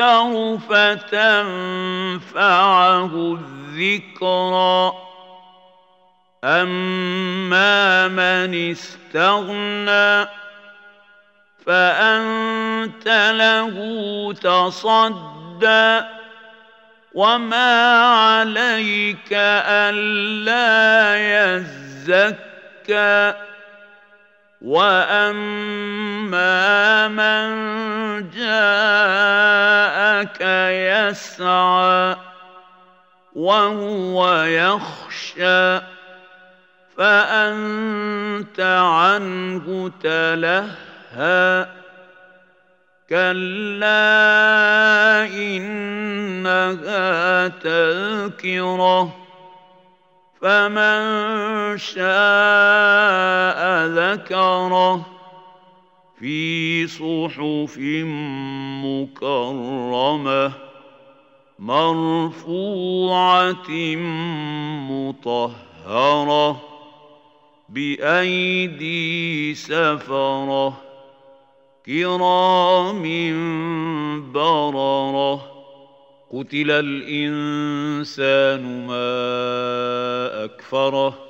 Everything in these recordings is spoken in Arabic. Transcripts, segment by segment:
يذكر فتنفعه الذكرى اما من استغنى فانت له تصدى وما عليك الا يزكى واما من جاءك يسعى وهو يخشى فأنت عنه تلهى. كلا إنها تذكرة فمن شاء ذكره. في صحف مكرمة مرفوعة مطهرة بأيدي سفرة كرام بررة قتل الإنسان ما أكفره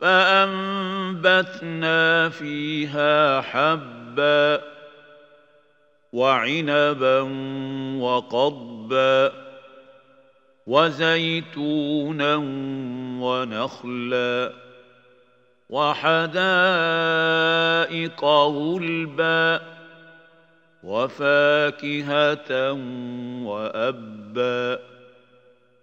فأنبتنا فيها حبا وعنبا وقضبا وزيتونا ونخلا وحدائق غلبا وفاكهة وأبا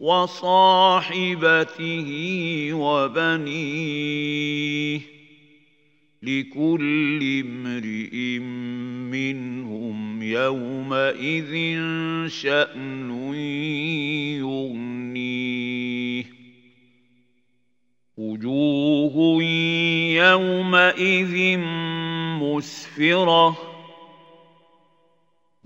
وصاحبته وبنيه لكل امرئ منهم يومئذ شأن يغنيه. وجوه يومئذ مسفرة